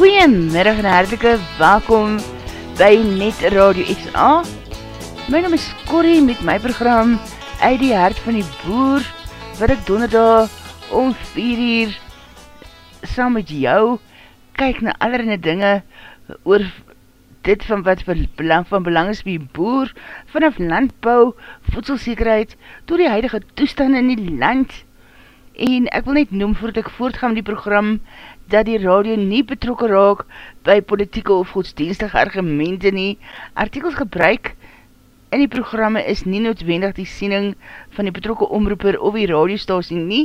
Goeiemiddag en hartelike welkom by Net Radio XA. My naam is Corrie met my program uit die hart van die boer, wat ek donderdag om 4 uur saam met jou kyk na allerhande dinge oor dit van wat belang, van belang is by boer, vanaf landbouw, voedselsekerheid, door die huidige toestand in die land. En ek wil net noem, voordat ek voortgaan met die program, dat die radio nie betrokken raak by politieke of godsdienstige argumente nie. Artikels gebruik in die programme is nie noodwendig die siening van die betrokke omroeper of die radiostasie nie,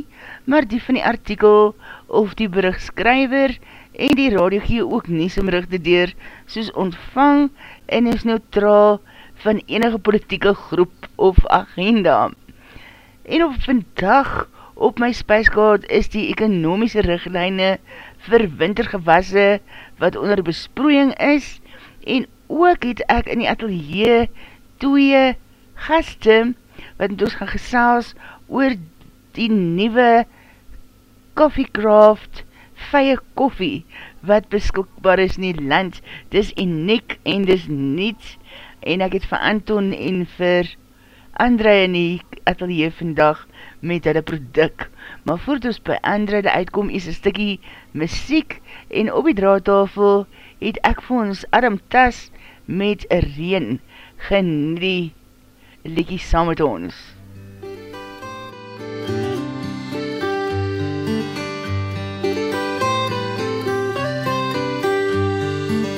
maar die van die artikel of die berichtskryver en die radio gee ook nie somrugte deur soos ontvang en is neutraal van enige politieke groep of agenda. En op vandag op my spijskaart is die ekonomiese richtlijne vir wintergewasse wat onder besproeiing is en ook het ek in die atelier twee gaste wat ons gaan gesels oor die nieuwe Coffee Craft vye koffie wat beskikbaar is in die land. Dis uniek en dis niets en ek het vir Anton en vir André in die atelier vandag met hulle product. Maar voordat ons by André die uitkom is een stikkie muziek en op die draadtafel het ek vir ons Adam Tas met een reen genie die liekie saam met ons.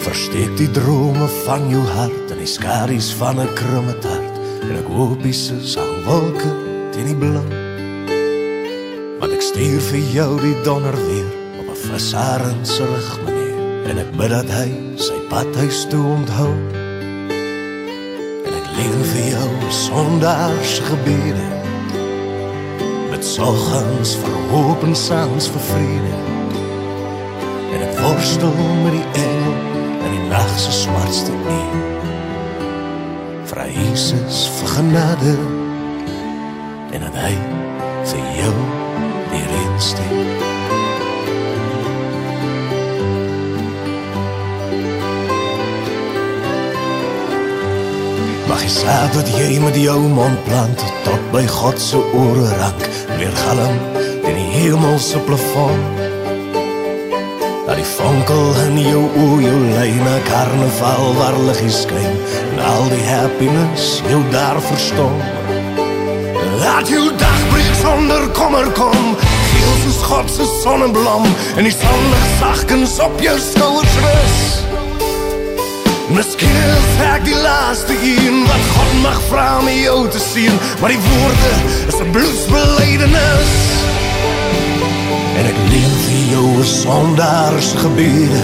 Versteek die drome van jou hart in die skaries van 'n krumme taart en ek hoop jy sal wolke teen die blou. Want ek stuur vir jou die donder weer op 'n visaren se rug meneer en ek bid dat hy sy pad huis toe onthou. En ek leen vir jou sondaars gebede met sorgens vir hoop en sans vir vrede. En ek worstel met die engel in die nacht se smartste uur. Vra Jesus vir genade en dat hy vir jou steek. Mag jy saad wat jy met jou mond plant tot by God se ore rank weer galm in die hemelse plafond Dat die vonkel in jou oë jou na karnaval waar liggies skyn en al die happiness jou daar verstom. Laat jou dag breek sonder kommer kom, geel soos God se sonneblom en die sonlig sagkens op jou skouers rus. Miskien is ek die laaste een wat God mag vra om jou te sien, maar die woorde is 'n bloedsbelydenis. En ek leen vir jou 'n sondaars gebede.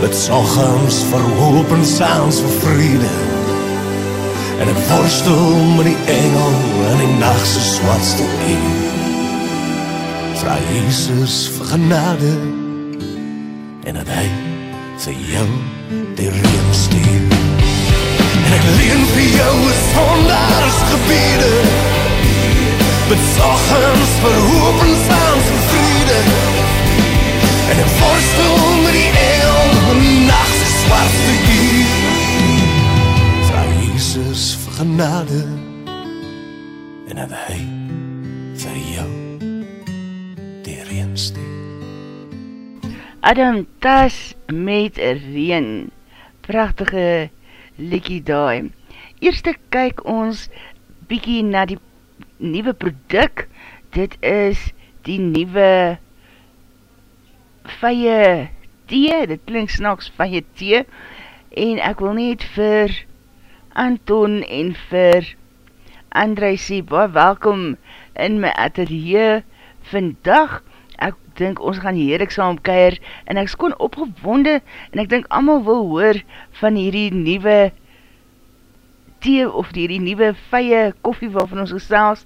Met sorgens vir hoop en saans vir vrede. En ek worstel met die engel in die nag se swartste uur. Vra Jesus vir genade en dat hy vir jou die reën stuur. En ek leen vir jou sondaars gebede met sorgens vir hoop en saans vir vrede. En ek worstel met die engel in die nacht se swartste uur. Vra Jesus vir genade en dat hy Adam Tas met reen. Prachtige likkie daai. Eerste kyk ons bykie na die nieuwe product. Dit is die nieuwe vye thee. Dit klink snaks vye thee. En ek wil net vir Anton en vir André sê, baie welkom in my atelier vandag. Ek dink ons gaan heerlik saam keir, en ek is kon opgewonde, en ek dink allemaal wil hoor van hierdie nieuwe thee, of hierdie nieuwe vye koffie waarvan ons gesels,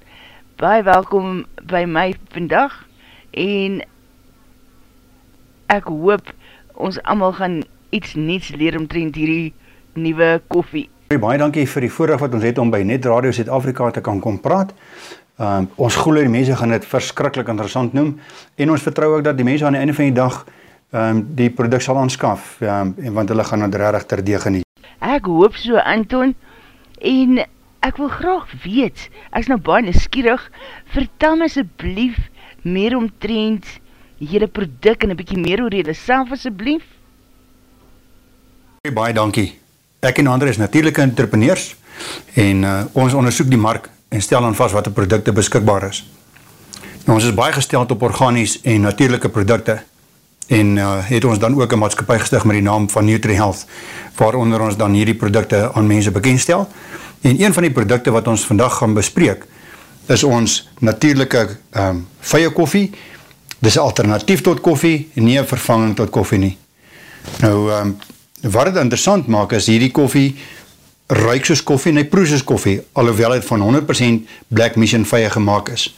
baie welkom by my vandag, en ek hoop ons allemaal gaan iets niets leer omtrent hierdie nieuwe koffie. Baie dankie vir die voorrecht wat ons het om by Net Radio Zuid-Afrika te kan kom praat. Um, ons goeie die mense gaan dit verskrikkelijk interessant noem en ons vertrouw ook dat die mense aan die einde van die dag um, die product sal aanskaf um, en want hulle gaan het rarig ter dee geniet. Ek hoop so Anton en ek wil graag weet, ek is nou baie neskierig, vertel my asblief meer omtrent jylle product en een bykie meer oor jylle self asblief. Baie dankie. Ek en Andre is natuurlijke entrepreneurs en uh, ons onderzoek die markt en stel dan vast wat die producte beskikbaar is. Nou, ons is baie gesteld op organies en natuurlijke producte en uh, het ons dan ook een maatskapie gestig met die naam van NutriHealth, waaronder ons dan hierdie producte aan mense bekendstel. En een van die producte wat ons vandag gaan bespreek, is ons natuurlijke um, vye koffie. Dit is alternatief tot koffie, en nie een vervanging tot koffie nie. Nou, um, wat het interessant maak, is hierdie koffie ruik soos koffie en hy proes soos koffie, alhoewel het van 100% Black Mission vye gemaakt is.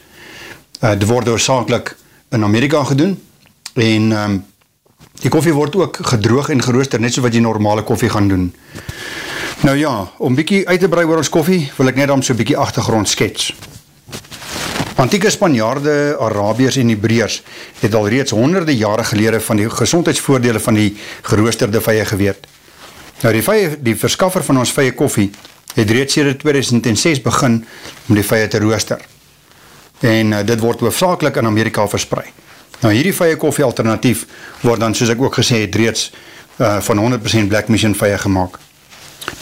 Uh, dit word oorzakelijk in Amerika gedoen, en um, die koffie word ook gedroog en gerooster, net so wat jy normale koffie gaan doen. Nou ja, om bykie uit te brei oor ons koffie, wil ek net om so bykie achtergrond skets. Antieke Spanjaarde, Arabiers en Hebreers het al reeds honderde jare gelede van die gezondheidsvoordele van die geroosterde vye geweerd. Nou die, vye, die verskaffer van ons vye koffie het reeds sêde 2006 begin om die vye te rooster. En uh, dit word hoofdzakelik in Amerika verspreid. Nou hierdie vye koffie alternatief word dan, soos ek ook gesê het, reeds uh, van 100% Black Mission vye gemaakt.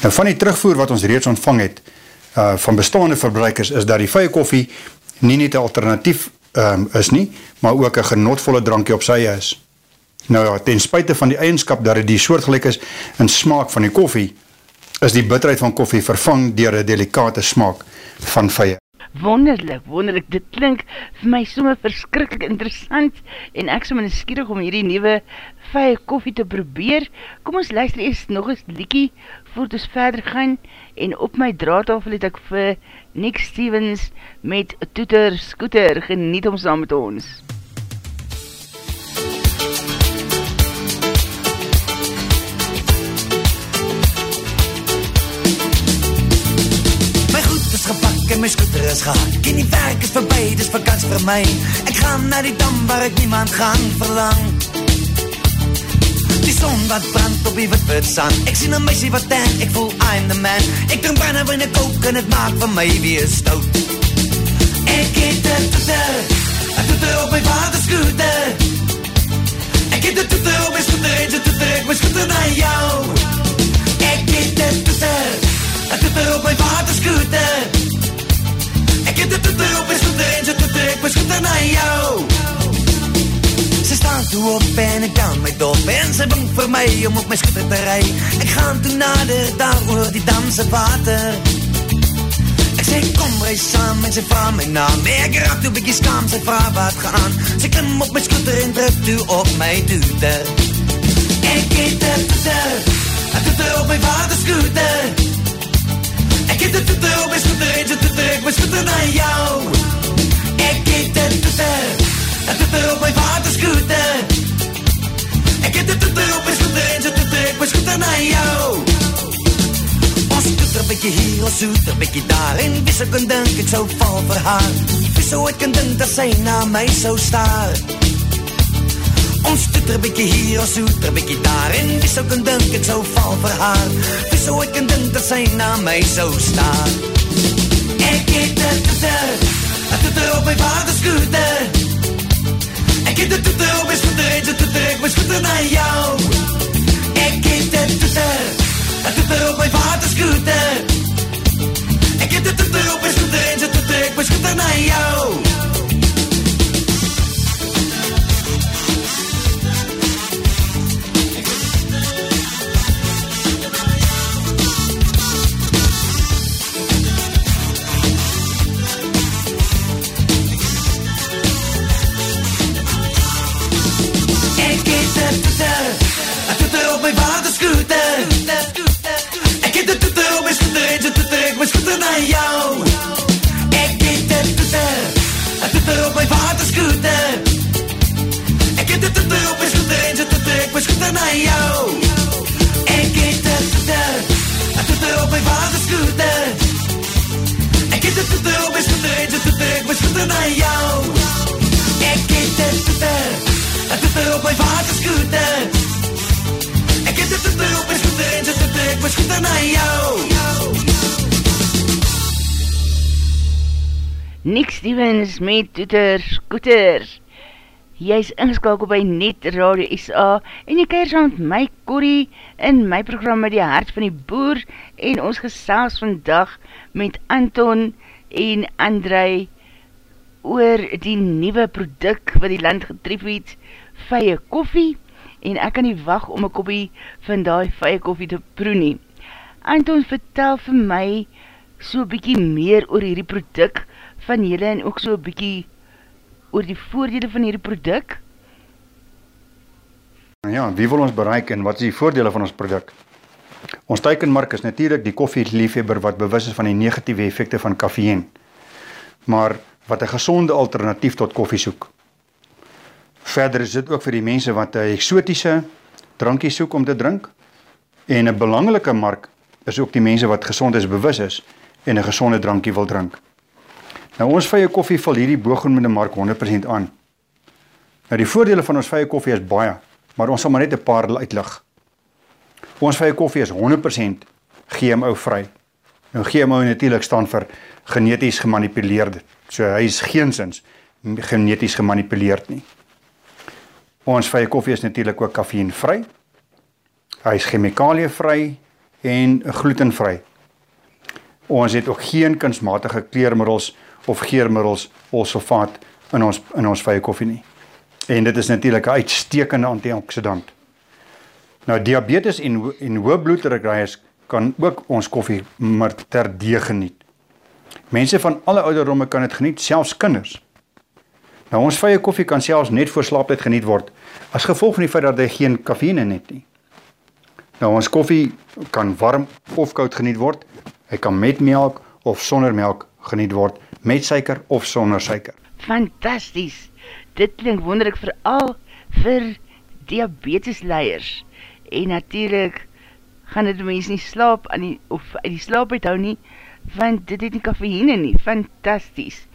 Nou van die terugvoer wat ons reeds ontvang het, uh, van bestaande verbruikers, is dat die vye koffie nie net alternatief um, is nie, maar ook een genotvolle drankje op sy is. Nou ja, ten spuite van die eigenskap dat het die soortgelijk is in smaak van die koffie, is die bitterheid van koffie vervang dier een delikate smaak van vye. Wonderlik, wonderlik, dit klink vir my somme verskrikkelijk interessant en ek somme neskierig om hierdie nieuwe vye koffie te probeer. Kom ons luister eers nog eens liekie voordat ons verder gaan en op my draadtafel het ek vir Nick Stevens met Toeter Scooter geniet om saam met ons. En my scooter is gehak En die werk is voorbij, dis vakants vir my. Ek gaan na die dam waar ek niemand gaan verlang. Die zon wat brand op die wit wit sand. Ek sien een meisie wat ten, ek voel I'm the man. Ek drink bijna binnen kook en het maak van my weer stout. Ek het een toeter, een toeter op my vader scooter Ek het een toeter op my scooter en so toeter ek my scooter na jou. Ek het een toeter, een toeter op my vader scooter Scooter en sy toeter ek my scooter na jou Sy staan toe op en ek dan my dop En sy bing vir my om op my scooter te rij Ek gaan toe nader daar oor die damse water. Ek sê kom reis saam en sy vraag my naam. Ek raak toe bykie skaam, sy vraag wat gaan. Sy klim op my scooter en druk toe op my toeter. Ek het het toeter, het toeter op my vader scooter het een toeter op my scooter en so toeter ek my scooter na jou. Ek het een toeter, een toeter op my vader scooter Ek het een toeter op my scooter en so toeter ek my scooter na jou. Ons toeter bykie hier, ons toeter bykie daar En wie so kan dink het so val vir haar? Wie so het kan dink dat sy na my so staar Ons toeter bykie hier, ons toeter bykie daar. En wie sou kan dink het sou val vir haar. Wie sou ek kan dink dat sy na my sou staan? Ek het een toeter, een toeter op my vader scooter. Ek het een toeter op my scooter En so toeter ek my scooter na jou. Ek het een toeter, een toeter op my vader scooter. Ek het een toeter op my scooter En so toeter ek my scooter na jou toeter. Ek het 'n toeter op my skouter, en so toeter ek my skouter na jou. Ek het 'n toeter, 'n toeter op my vader skouter. Ek het 'n toeter op my skouter, en so toeter ek my skouter na jou. Ek het 'n toeter, 'n toeter op my vader skouter. Ek het 'n toeter op my skouter, en so toeter ek my skouter na jou. Ek het 'n toeter, 'n toeter op my vader skouter skooter na jou. Nick Stevens met Toeter Scooter. Jy is ingeskakel by Net Radio SA en jy keir saam met my Corrie in my program met die hart van die boer en ons gesels vandag met Anton en André oor die nieuwe product wat die land getref het, vye koffie en ek kan nie wacht om een koppie van die vye koffie te proe nie. Anton vertel vir my so bykie meer oor hierdie product van julle en ook so bykie oor die voordele van hierdie product? Ja, wie wil ons bereik en wat is die voordele van ons product? Ons teikenmark is natuurlijk die koffieliefhebber wat bewus is van die negatieve effecte van kaffeïn, maar wat een gezonde alternatief tot koffie soek. Verder is dit ook vir die mense wat een exotische drankie soek om te drink, en een belangelike mark is ook die mense wat gezond is bewus is en een gezonde drankie wil drink. Nou ons vye koffie val hierdie boogenoemde mark 100% aan. Nou die voordele van ons vye koffie is baie, maar ons sal maar net 'n paar uitlig. Ons vye koffie is 100% GMO vry. Nou GMO natuurlik staan vir geneties gemanipuleerde. So hy is geensins geneties gemanipuleerd nie. Ons vye koffie is natuurlik ook kafeïn vry. Hy is chemikalie vry en glutenvry. Ons het ook geen kunsmatige kleurmiddels of geurmiddels of sulfaat in ons in ons vye koffie nie. En dit is natuurlik 'n uitstekende antioksidant. Nou diabetes en en hoë bloeddrukryers kan ook ons koffie maar terdee geniet. Mense van alle ouderdomme kan dit geniet, selfs kinders. Nou ons vye koffie kan selfs net voor slaaptyd geniet word as gevolg van die feit dat hy geen kafeïne het nie. Nou ons koffie kan warm of koud geniet word. Hy kan met melk of sonder melk geniet word met suiker of sonder suiker. Fantasties! Dit klink wonderlik vooral vir diabetesleiers. En natuurlijk gaan dit mens nie slaap aan die, of uit die slaap uithou nie, want dit het nie kafeïne nie. Fantasties!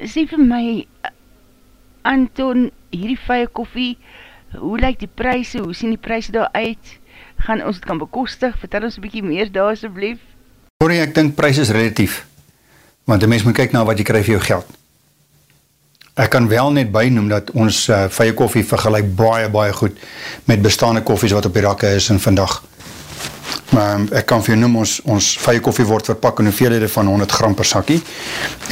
Sê vir my, Anton, hierdie vye koffie, hoe lyk die prijse, hoe sien die prijse daar uit? Gaan ons het kan bekostig? Vertel ons een bykie meer daar asjeblief. Hoor ek dink prijs is relatief want 'n mens moet kyk na wat jy kry vir jou geld. Ek kan wel net bynoem dat ons uh, vye koffie vergelyk baie baie goed met bestaande koffies wat op die rakke is en vandag. Maar um, ek kan vir jou noem ons ons vye koffie word verpak in hoeveelhede van 100 gram per sakkie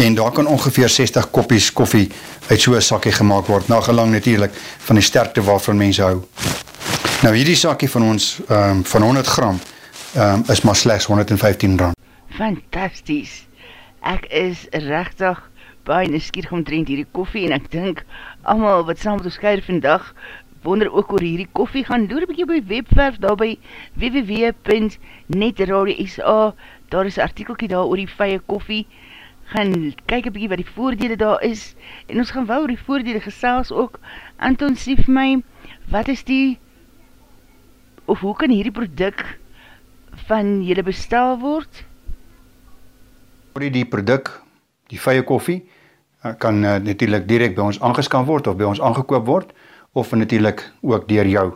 en daar kan ongeveer 60 koppies koffie uit so 'n sakkie gemaak word, na gelang natuurlik van die sterkte waarvan mense hou. Nou hierdie sakkie van ons um, van 100 gram um, is maar slegs 115 rand. Fantasties! ek is rechtig baie neskierig omtrent hierdie koffie en ek dink allemaal wat saam met ons keir vandag wonder ook oor hierdie koffie gaan. Door bykie op die webwerf daar by www.netradio.sa daar is artikelkie daar oor die vye koffie. Gaan kyk een bykie wat die voordele daar is. En ons gaan wou oor die voordele gesels ook. Anton sê vir my wat is die of hoe kan hierdie product van jylle bestel word? die die produk, die vye koffie, eh, kan uh, natuurlijk direct by ons aangeskan word, of by ons aangekoop word, of natuurlijk ook dier jou.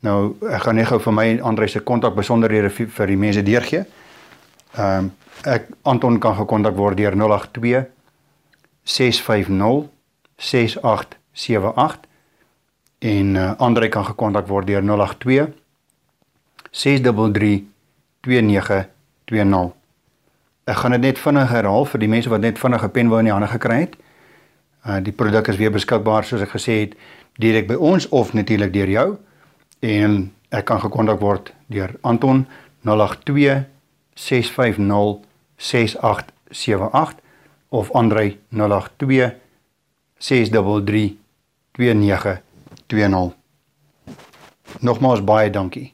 Nou, ek gaan net gauw vir my André se contact besonderhede vir, die mense deurgee. Um, ek, Anton kan gekontak word dier 082 650 6878 en uh, André kan gekontak word dier 082 633 2920. Ek gaan dit net vinnig herhaal vir die mense wat net vinnig 'n pen wou in die hande gekry het. Uh die produk is weer beskikbaar soos ek gesê het direk by ons of natuurlik deur jou en ek kan gekontak word deur Anton 082 650 6878 of Andre 082 633 2920. Nogmaals baie dankie.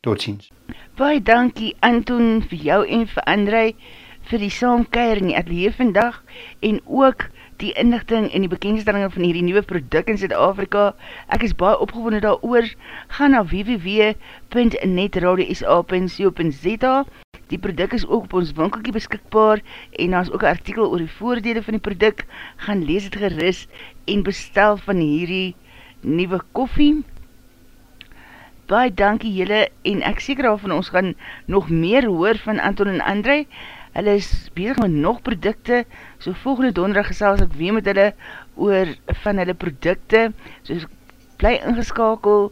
Totsiens. Baie dankie Anton vir jou en vir André vir die saamkeier in die atelier vandag en ook die inlichting en die bekendstellingen van hierdie nieuwe product in Zuid-Afrika. Ek is baie opgewonde daar oor. Ga na www.netradio.sa.co.za Die product is ook op ons winkelkie beskikbaar en daar is ook een artikel oor die voordele van die product. Gaan lees het geris en bestel van hierdie nieuwe koffie. Baie dankie jylle en ek seker al van ons gaan nog meer hoor van Anton en André. Hulle is bezig met nog producte, so volgende donderdag gesels ek weer met hulle oor van hulle producte, so bly ingeskakel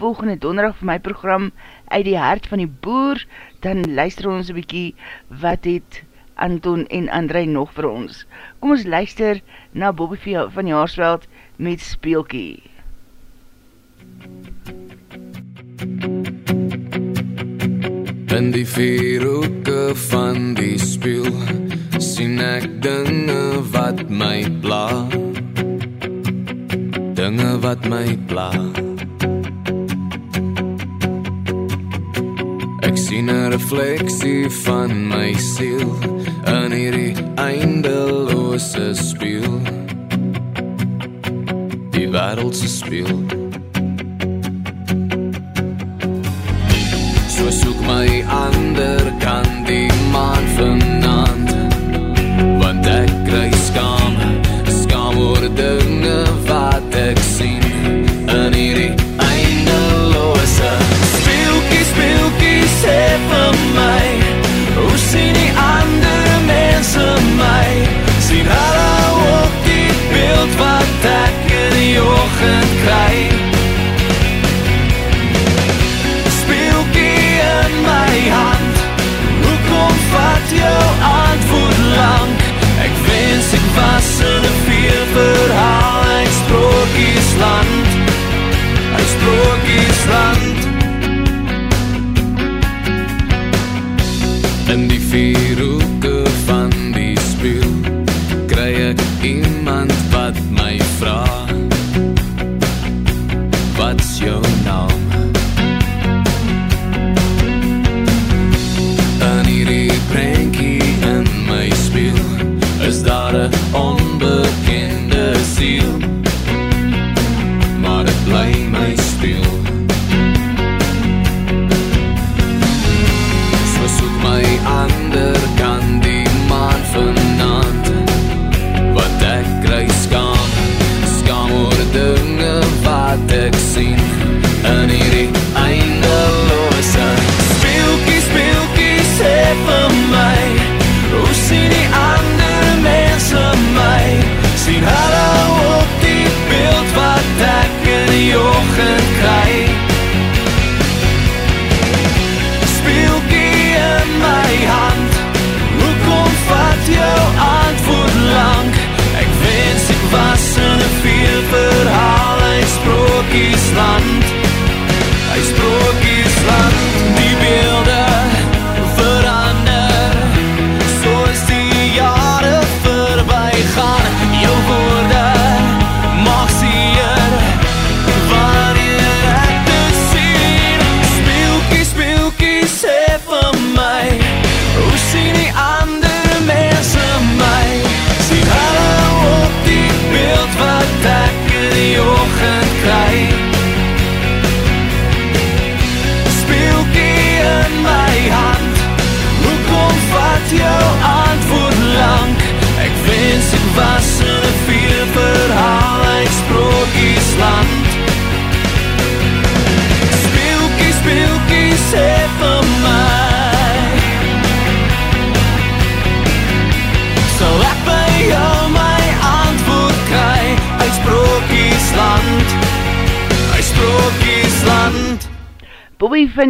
volgende donderdag vir my program uit die hart van die boer, dan luister ons een bykie wat het Anton en André nog vir ons. Kom ons luister na Bobby van Jaarsveld met Speelkie. In die vier hoeke van die spieël sien ek dinge wat my pla. Dinge wat my pla. Ek sien 'n refleksie van my siel in hierdie eindelose spieël. Die wêreld se spieël. Soek my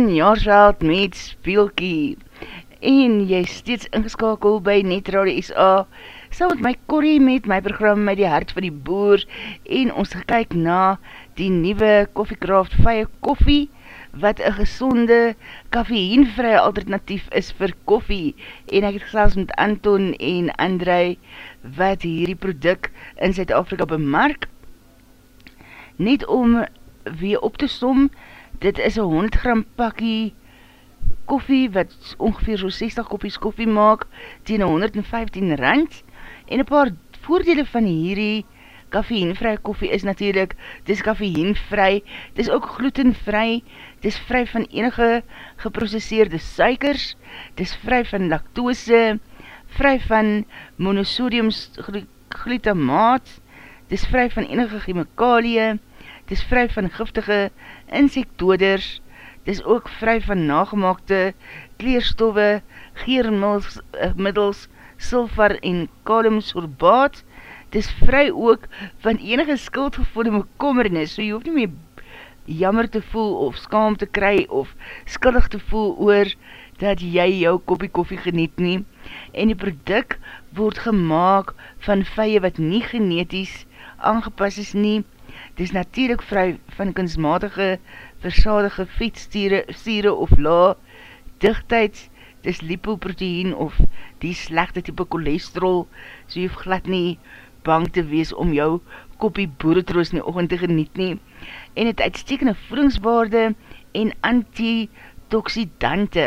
Van Jaarsveld met Spielkie en jy steeds ingeskakel by Net Radio SA saam met my Corrie met my program met die hart van die boer. En ons gekyk na die nieuwe Coffeecraft Vye Koffie wat een gezonde kaffeïnvrye alternatief is vir koffie. En ek het gesels met Anton en André wat hierdie product in Zuid-Afrika bemark net om weer op te som dit is een 100 gram pakkie koffie wat ongeveer so 60 koppies koffie maak tegen 115 rand. En een paar voordele van hierdie kaffeenvry koffie is natuurlijk, dis kaffeenvry, dis ook glutenvry, dis vry van enige geprocesseerde suikers, dis vry van lactose, vry van monosodium glutamaat, dis vry van enige chemikalie, dis vry van giftige insektoders, dis ook vry van nagemaakte kleerstoffe, geermiddels, sulfur en kaliumsorbaat, dis vry ook van enige skuldgevoelde bekommernis, so jy hoef nie meer jammer te voel of skaam te kry of skuldig te voel oor dat jy jou koppie koffie geniet nie. En die product word gemaakt van vye wat nie geneties aangepas is nie. Dis natuurlijk vry van kunstmatige versadige vetstiere of la dichtheid, dis lipoproteïen of die slechte type cholesterol, so jy hoef glad nie bang te wees om jou koppie boeretroos in die oogend te geniet nie, en het uitstekende voedingswaarde en antitoxidante.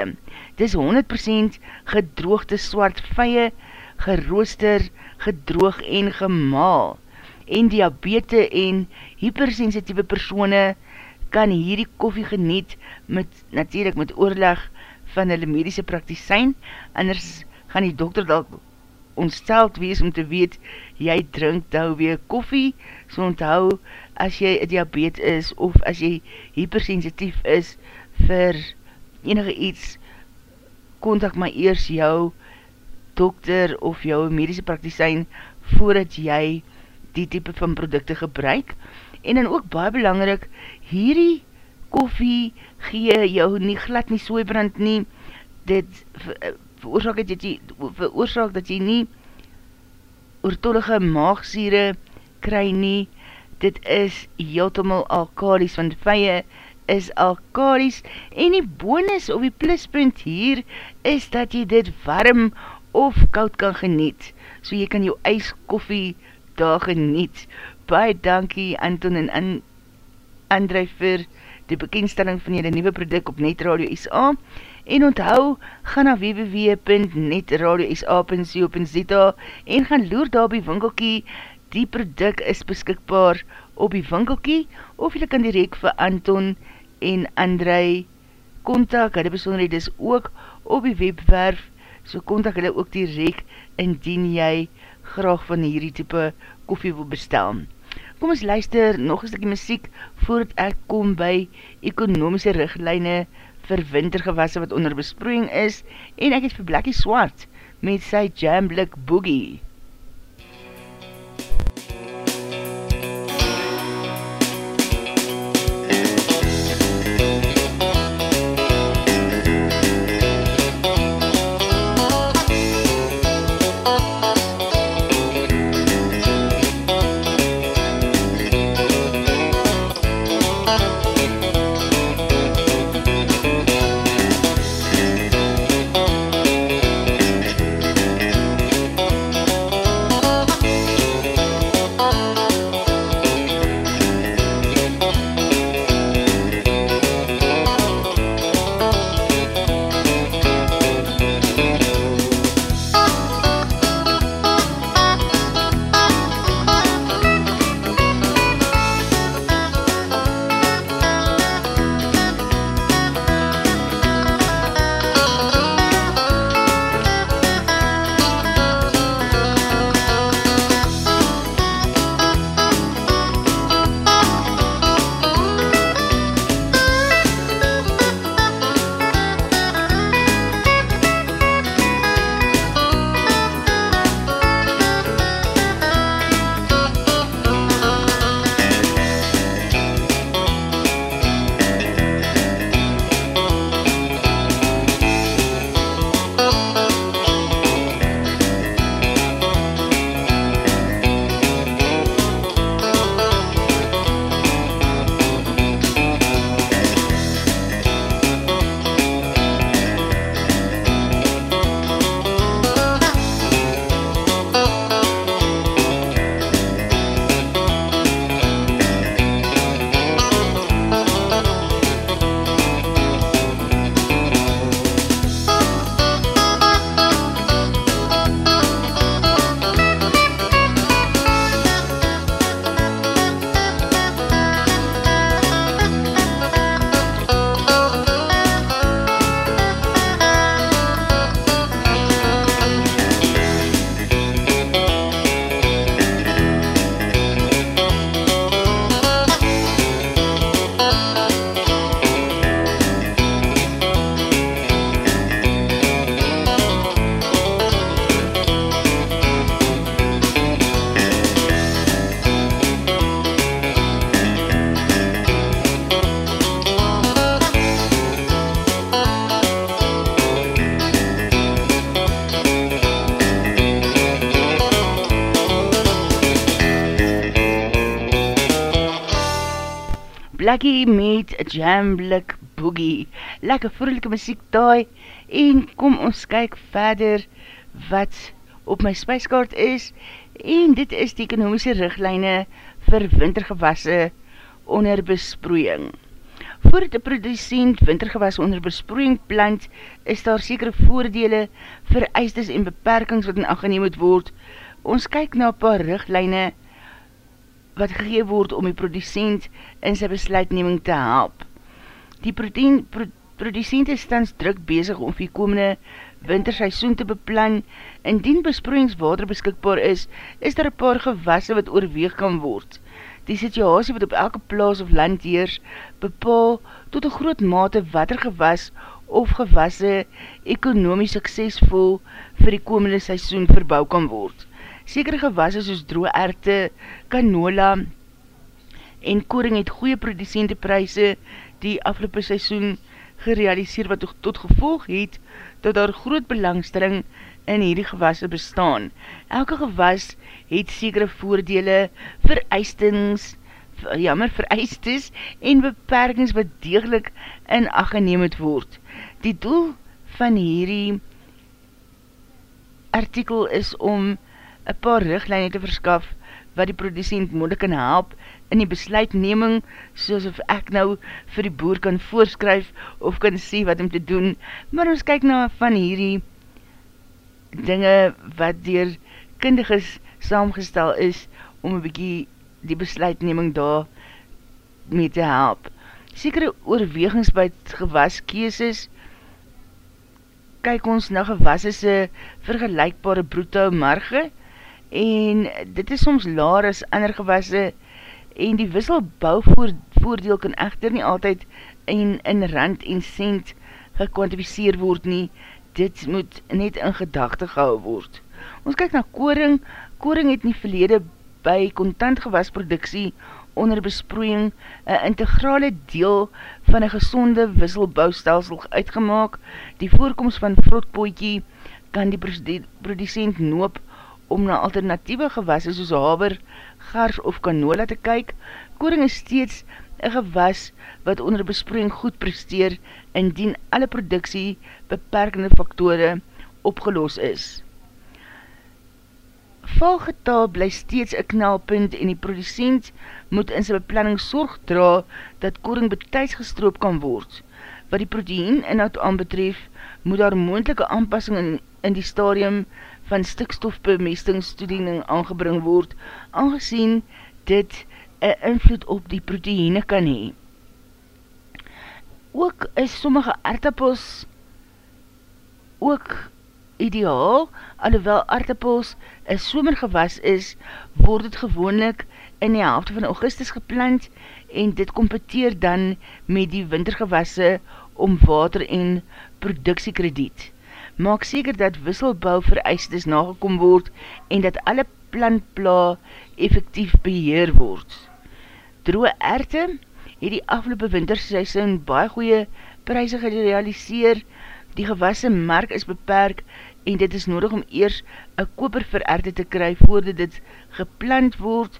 Dis 100% gedroogde swart vye, gerooster, gedroog en gemaal. En diabete en hypersensitieve persone kan hierdie koffie geniet met, natuurlijk met oorleg van hulle medische praktisijn, anders gaan die dokter dat ontsteld wees om te weet, jy drink nou weer koffie, so onthou, as jy diabetes is, of as jy hypersensitief is, vir enige iets, kontak my eers jou dokter, of jou medische praktisijn, voordat jy die type van producte gebruik, en dan ook baie belangrik, hierdie koffie gee jou nie glad nie soebrand nie, dit veroorzaak dat jy, veroorzaak dat jy nie oortollige maagsiere kry nie, dit is heeltemal alkalies, want vye is alkalies, en die bonus of die pluspunt hier, is dat jy dit warm of koud kan geniet, so jy kan jou ijs koffie daar geniet. Baie dankie Anton en An André vir die bekendstelling van jyde nieuwe product op Net Radio SA, En onthou, ga na www.netradio.sa.co.za en gaan loer daar die winkelkie. Die product is beskikbaar op die winkelkie of jy kan direct vir Anton en André kontak. Hulle besonderheid is ook op die webwerf, so kontak hulle ook direct indien jy graag van hierdie type koffie wil bestel. Kom ons luister nog een stukje muziek voordat ek kom by ekonomiese richtlijne vir wintergewasse wat onder besproeiing is en ek het vir Blackie Swart met sy Jamblik Boogie. Jamblik Boogie. Lekker vroelike muziek daai en kom ons kyk verder wat op my spijskaart is en dit is die ekonomische richtlijne vir wintergewasse onder besproeiing. Voordat die producent wintergewasse onder besproeiing plant, is daar sekere voordele, vereistes en beperkings wat in afgeneem moet word. Ons kyk na paar richtlijne wat gegeen word om die producent in sy besluitneming te help. Die protein, pro, producent is stans druk bezig om die komende winterseisoen te beplan. Indien besproeingswater beskikbaar is, is daar paar gewasse wat oorweeg kan word. Die situasie wat op elke plaas of land heers, bepaal tot een groot mate wat er gewas of gewasse ekonomisch suksesvol vir die komende seisoen verbouw kan word. Sekere gewasse soos droe erte, canola en koring het goeie producente prijse die afgelopen seisoen gerealiseer wat tot gevolg het dat daar groot belangstelling in hierdie gewasse bestaan. Elke gewas het sekere voordele, vereistings, jammer, vereistes en beperkings wat degelijk in aggeneem het word. Die doel van hierdie artikel is om een paar richtlijne te verskaf wat die producent moeilijk kan help in die besluitneming, soos of ek nou vir die boer kan voorskryf of kan sê wat om te doen, maar ons kyk na van hierdie dinge wat dier kindiges saamgestel is om een bykie die besluitneming daar mee te help. Sekere oorwegings by gewas keeses, kyk ons na gewasse vergelijkbare broedhou marge, en dit is soms laar as ander gewasse en die wisselbouvoordeel kan echter nie altyd in, in rand en cent gekwantificeer word nie, dit moet net in gedachte gehou word. Ons kyk na koring, koring het nie verlede by contantgewasproduksie onder besproeiing een integrale deel van een gezonde wisselbouwstelsel uitgemaak. Die voorkomst van vrotpootjie kan die producent noop om na alternatieve gewasse soos haber, gars of canola te kyk, koring is steeds een gewas wat onder besproeiing goed presteer indien alle productie beperkende faktore opgelos is. Valgetal bly steeds een knalpunt en die producent moet in sy beplanning sorg dra dat koring betijds gestroop kan word. Wat die proteïen inhoud aanbetref, moet daar moendelike aanpassing in, in die stadium van stikstofbemestingstoediening aangebring word, aangezien dit een invloed op die proteïne kan hee. Ook is sommige aardappels ook ideaal, alhoewel aardappels een somergewas is, word het gewoonlik in die helft van augustus geplant en dit competeer dan met die wintergewasse om water en productiekrediet maak seker dat wisselbouw vereistes nagekom word en dat alle plantpla effectief beheer word. Droe erte het die afgelopen winterseisoen baie goeie prijse gerealiseer, die gewasse mark is beperk en dit is nodig om eers een koper vir erte te kry voordat dit geplant word,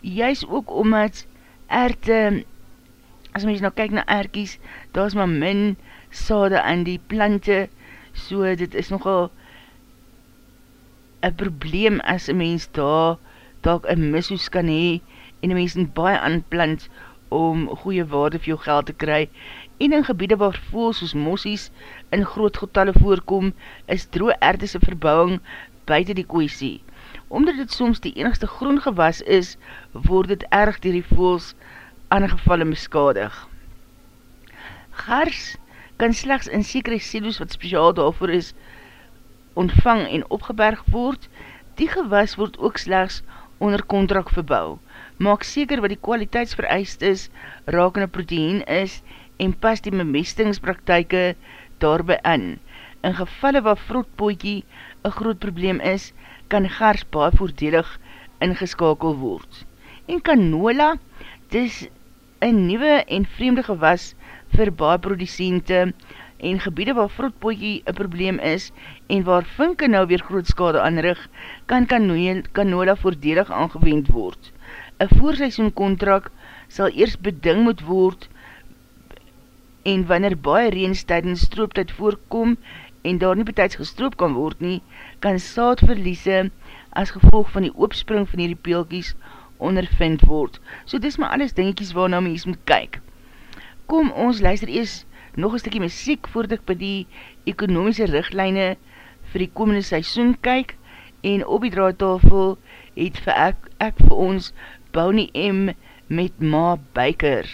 juist ook omdat erte, as mens nou kyk na erkies, daar is maar min sade aan die plante, so dit is nogal een probleem as een mens daar dalk een mishoes kan hee en een mens nie baie aanplant om goeie waarde vir jou geld te kry en in gebiede waar voels soos mossies in groot getalle voorkom is droe erdese verbouwing buiten die koesie. Omdat dit soms die enigste groen gewas is, word dit erg dier die voels aangevalle miskadig. Gars kan slechts in sekere silo's wat speciaal daarvoor is ontvang en opgeberg word, die gewas word ook slechts onder contract verbouw. Maak seker wat die kwaliteitsvereist is, rakende proteïen is en pas die bemestingspraktijke daarby in. In gevalle waar vrotpootjie een groot probleem is, kan gars baie voordelig ingeskakel word. En canola, dis een nieuwe en vreemde gewas vir baie producente en gebiede waar vrotpootjie een probleem is en waar vinke nou weer grootskade aanrig, kan canola voordelig aangewend word. Een voorseisoen contract sal eers beding moet word en wanneer baie reens tydens strooptijd voorkom en daar nie betijds gestroop kan word nie, kan saadverliese as gevolg van die oopspring van hierdie peelkies ondervind word. So dis maar alles dingetjies waarna mens moet kyk. Kom ons luister eers nog een stukkie muziek voordat ek by die ekonomiese richtlijne vir die komende seisoen kyk en op die draadtafel het vir ek, ek vir ons Bonnie M met Ma Baker.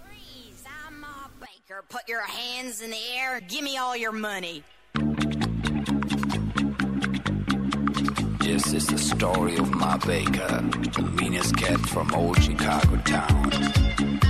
Please, I'm Ma Baker. Put your hands in the air. Give me all your money. This is the story of Ma Baker, the meanest cat from old Chicago town.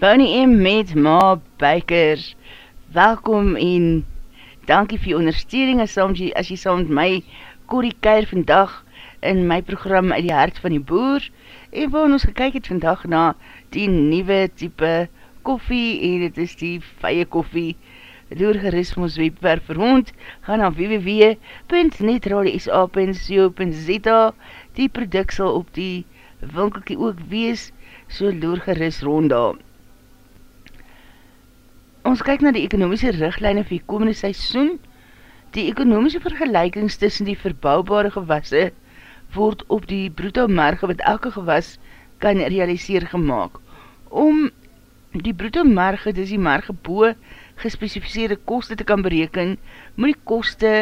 Bonnie M met Ma Baker. Welkom en dankie vir jou ondersteuning. As, saam, as jy saam met my Corrie Keir vandag in my program uit die hart van die boer en waar ons gekyk het vandag na die nieuwe type koffie en het is die vye koffie. Loer gerust vir ons webwerf rond, gaan na www.netradio.sa.co.za die product sal op die winkelkie ook wees, so loer gerust rond daar. Ons kyk na die ekonomiese richtlijne vir die komende seisoen. Die ekonomiese vergelijkings tussen die verbouwbare gewasse word op die bruto marge wat elke gewas kan realiseer gemaakt. Om die bruto marge, dis die marge boe gespecificeerde koste te kan bereken, moet die koste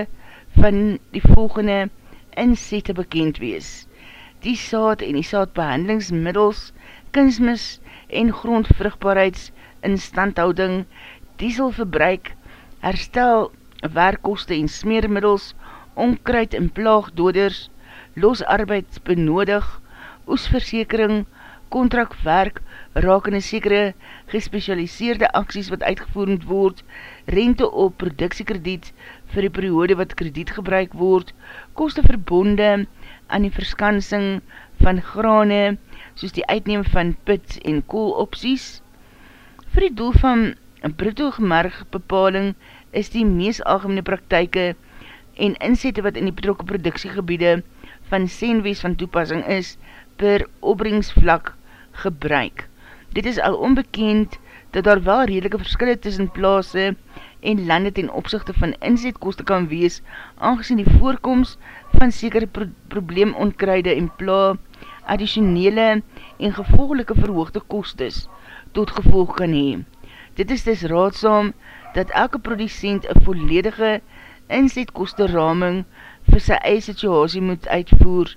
van die volgende inzette bekend wees. Die saad en die saadbehandelingsmiddels, kinsmis en grondvrugbaarheids instandhouding, dieselverbruik, herstel werkkoste en smeermiddels, onkruid en plaagdoders, losarbeid benodig, oesversekering, contractwerk, raak in sekere gespecialiseerde acties wat uitgevoerd word, rente op productiekrediet vir die periode wat krediet gebruik word, koste verbonde aan die verskansing van grane, soos die uitneem van pit en kool opties. Vir die doel van bruto gemerg bepaling is die mees algemene praktijke en inzette wat in die betrokke productiegebiede van senwees van toepassing is per opbrengsvlak gebruik. Dit is al onbekend dat daar wel redelike verskille tussen plaas en lande ten opzichte van inzetkoste kan wees, aangezien die voorkomst van sekere pro probleemontkruide en pla additionele en gevolgelike verhoogde kostes tot gevolg kan hee. Dit is dus raadsaam dat elke producent een volledige inzetkoste raming vir sy eie situasie moet uitvoer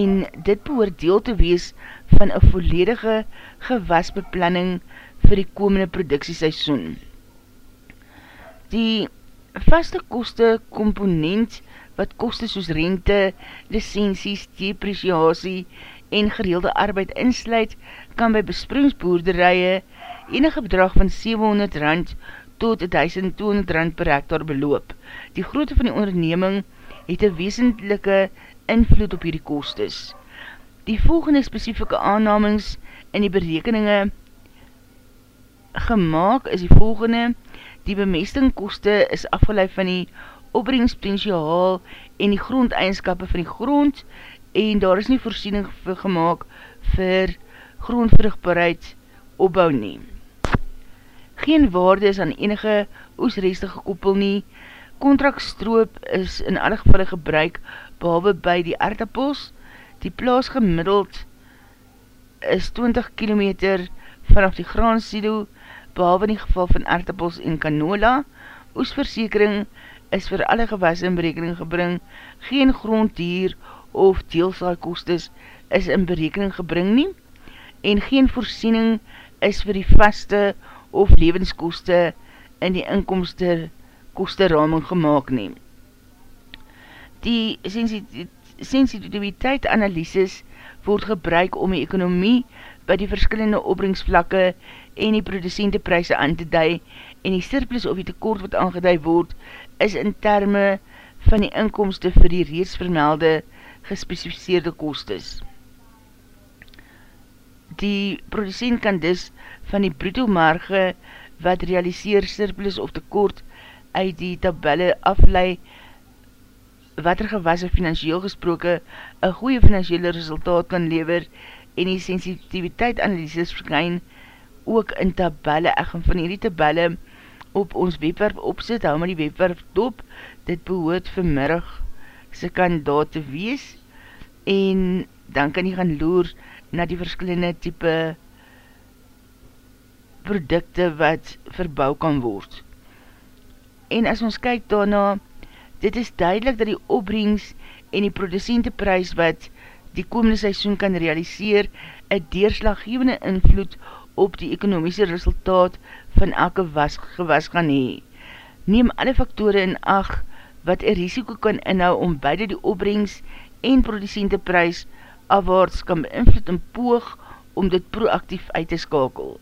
en dit behoort deel te wees van een volledige gewasbeplanning vir die komende productieseisoen. Die vaste koste komponent wat koste soos rente, licenties, depreciatie en gereelde arbeid insluit, kan by bespringsboerderije enige bedrag van 700 rand tot 1200 rand per hectare beloop. Die grootte van die onderneming het een wezentlike invloed op hierdie kostes. Die volgende specifieke aannamings in die berekeninge gemaakt is die volgende, die bemestingkoste is afgeleid van die opbrengspotentiaal en die grondeigenskappe van die grond en daar is nie voorsiening vir gemaakt vir grondvrugbaarheid opbouw nie. Geen waarde is aan enige oesreste gekoppel nie, Contractstroop is in alle gevalle gebruik behalwe by die aardappels. Die plaas gemiddeld is 20 km vanaf die graansilo behalwe in die geval van aardappels en canola. Oesversekering is vir alle gewasse in berekening gebring. Geen gronddier of deelsaalkostes is in berekening gebring nie. En geen voorsiening is vir die vaste of levenskoste in die inkomste koste raming gemaakt neem. Die sensitiviteit analyses word gebruik om die ekonomie by die verskillende opbrengsvlakke en die producente prijse aan te dui en die surplus of die tekort wat aangeduid word is in terme van die inkomste vir die reeds vermelde gespecificeerde kostes. Die producent kan dus van die bruto marge wat realiseer surplus of tekort uit die tabelle aflei wat er gewasse financieel gesproke een goeie financiële resultaat kan lever en die sensitiviteit analyses verskyn ook in tabelle. Ek gaan van hierdie tabelle op ons webwerf opzet, hou maar die webwerf top, dit behoort vanmiddag sy kandidaat te wees en dan kan jy gaan loer na die verskillende type producte wat verbouw kan word en as ons kyk daarna, dit is duidelik dat die opbrengs en die producenteprys wat die komende seisoen kan realiseer, een deerslaggevende invloed op die ekonomiese resultaat van elke was, gewas gaan hee. Neem alle faktore in ag wat een risiko kan inhou om beide die opbrengs en producenteprys afwaarts kan beïnvloed en poog om dit proactief uit te skakel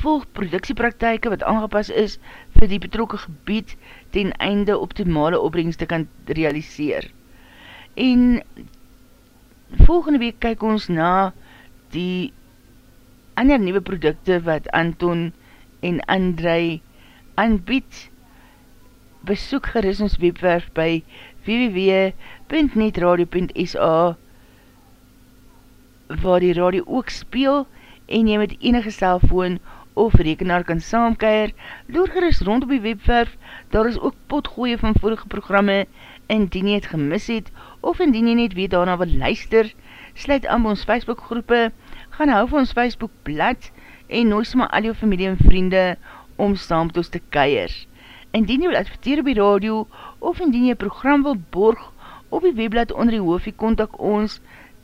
volg productiepraktijke wat aangepas is vir die betrokke gebied ten einde optimale opbrengst te kan realiseer. En volgende week kyk ons na die ander nieuwe producte wat Anton en Andrei aanbied. Besoek geris ons webwerf by www.netradio.sa waar die radio ook speel en jy met enige cellfoon of rekenaar kan saamkeer, loer geris rond op die webwerf, daar is ook potgooie van vorige programme, indien jy het gemis het, of indien jy net weet daarna wat luister, sluit aan by ons Facebook groepe, gaan hou van ons Facebook blad, en nooi sma al jou familie en vriende om saam met ons te keier. Indien jy wil adverteer op die radio, of indien jy program wil borg, op die webblad onder die hoofie kontak ons,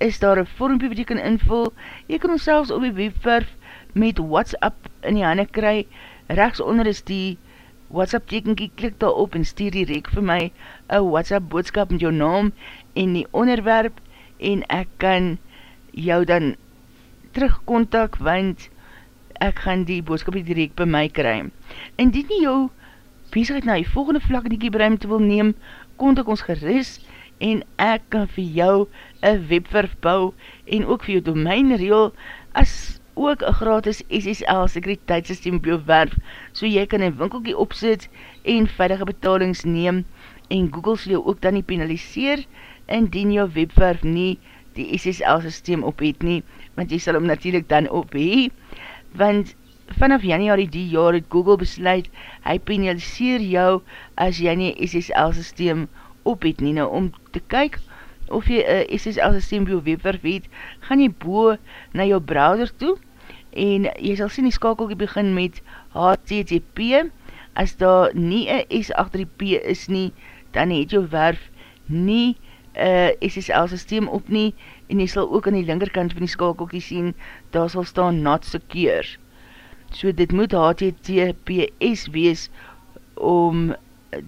is daar een vormpie wat jy kan invul, jy kan ons selfs op die webwerf met WhatsApp in die handen kry, rechts onder is die WhatsApp tekenkie, klik daar op en stuur die reek vir my een WhatsApp boodskap met jou naam en die onderwerp en ek kan jou dan terugkontak, want ek gaan die boodskap direct by my kry. Indien nie jou bezigheid na die volgende vlak in die brein te wil neem, kontak ons geris en ek kan vir jou een webwerf bou en ook vir jou domein reel as ook een gratis SSL sekuriteitssysteem op jou werf, so jy kan een winkelkie opzit en veilige betalings neem en Google sal jou ook dan nie penaliseer indien jou webwerf nie die SSL systeem op het nie, want jy sal hom natuurlijk dan op hee, want vanaf januari die jaar het Google besluit, hy penaliseer jou as jy nie SSL systeem op het nie, nou om te kyk of jy een SSL systeem op jou webwerf het, gaan jy boe na jou browser toe, en jy sal sien die skakelkie begin met HTTP, as daar nie een S achter die P is nie, dan het jou werf nie een SSL systeem op nie, en jy sal ook aan die linkerkant van die skakelkie sien, daar sal staan not secure. So dit moet HTTPS wees om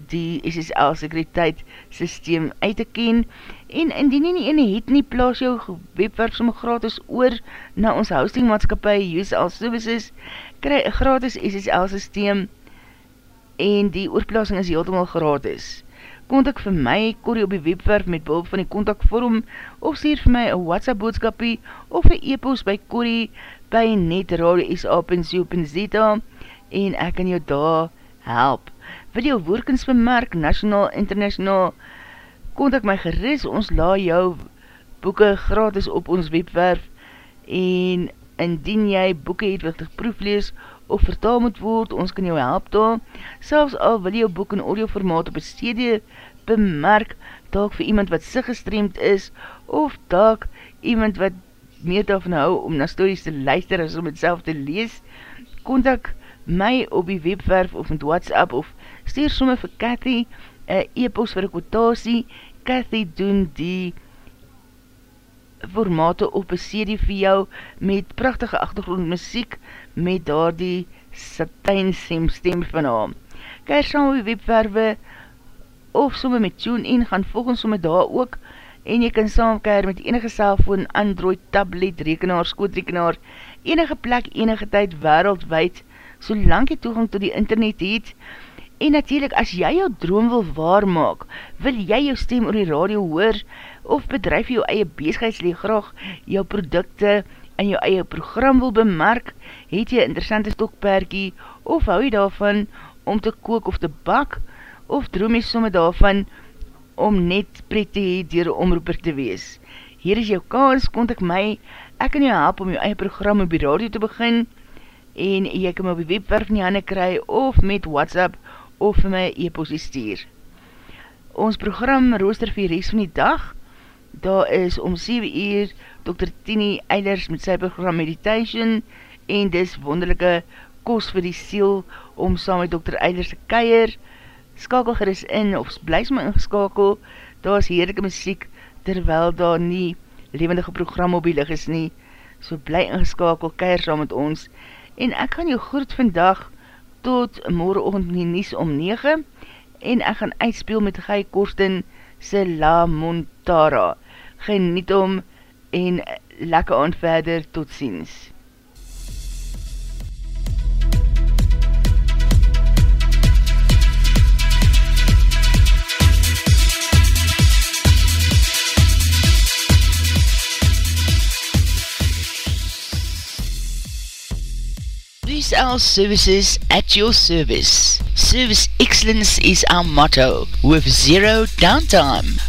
die SSL sekuriteit systeem uit te ken en indien nie ene het nie, plaas jou webwerf som gratis oor na ons hostingmaatskapie USL Services, kry gratis SSL systeem en die oorplasing is heeltemal gratis. Contact vir my, Corrie op die webwerf met behulp van die contactvorm of stuur vir my een WhatsApp boodskapie of een e-post by Corrie by netradio.sa.co.za en ek kan jou daar help. Wil jou woorkens bemerk, nationaal, internationaal, kontak my geris, ons la jou boeken gratis op ons webwerf, en indien jy boeken het wichtig proeflees, of vertaal moet word, ons kan jou help daar, selfs al wil jou boek in audioformaat op een CD bemerk, taak vir iemand wat sig gestreemd is, of taak iemand wat meer daarvan hou om na stories te luister as om het self te lees, kontak my op die webwerf of met WhatsApp of stuur somme vir Cathy een e-post vir kwotasie. Cathy doen die formate op een CD vir jou met prachtige achtergrond muziek met daar die satijn stem stem van haar. Kijk saam op die webwerwe of somme met TuneIn gaan volgens somme daar ook en jy kan saamkeer met enige cellfoon, Android, tablet, rekenaar, skootrekenaar, enige plek, enige tyd, wereldwijd, solang jy toegang tot die internet het, En natuurlijk, as jy jou droom wil waarmaak, wil jy jou stem oor die radio hoor, of bedrijf jou eie beesheidslee graag jou producte en jou eie program wil bemerk, het jy interessante stokperkie, of hou jy daarvan om te kook of te bak, of droom jy somme daarvan om net pret te hee dier omroeper te wees. Hier is jou kans, kontak my, ek kan jou help om jou eie program op die radio te begin, en jy kan my op die webwerf in die handen kry, of met WhatsApp, of vir my e-posie stuur. Ons program rooster vir die rest van die dag, daar is om 7 uur Dr. Tini Eilers met sy program Meditation en dis wonderlijke kos vir die siel om saam met Dr. Eilers te keier, skakel geris in of blijs my ingeskakel, daar is heerlijke muziek terwyl daar nie levendige program op die lig is nie, so bly ingeskakel, keier saam met ons en ek gaan jou groet vandag tot morgenochtend die nies om 9 en ek gaan uitspeel met Gai Korsten se La Montara. Geniet om en lekker aand verder, totsiens. Use our services at your service. Service excellence is our motto, with zero downtime.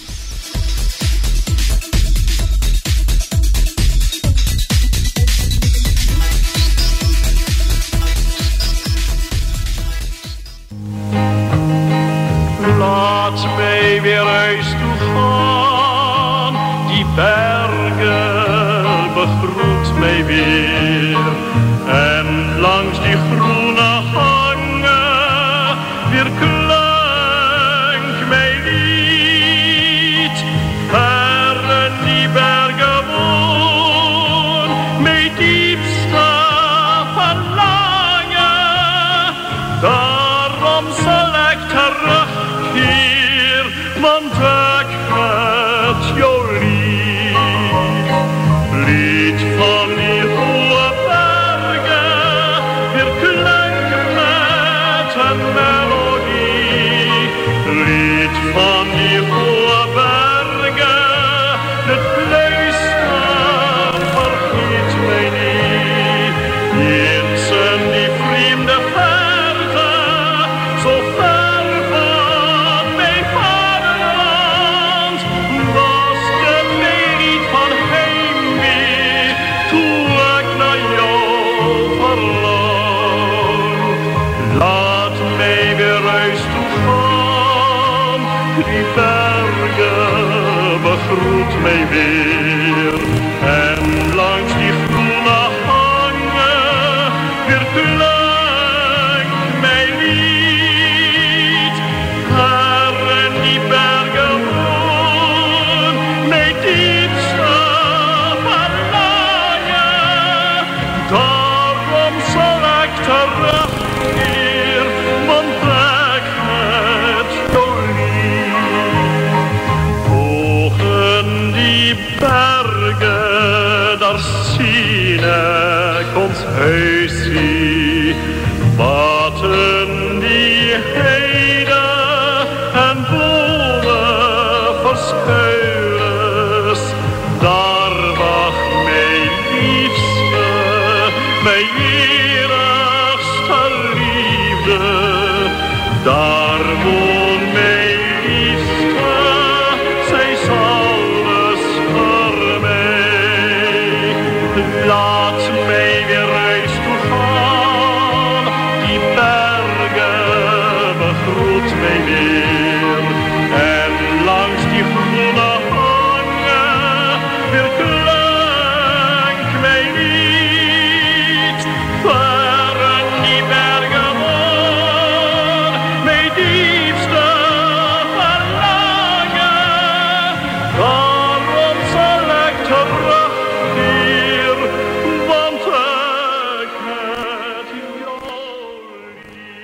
love.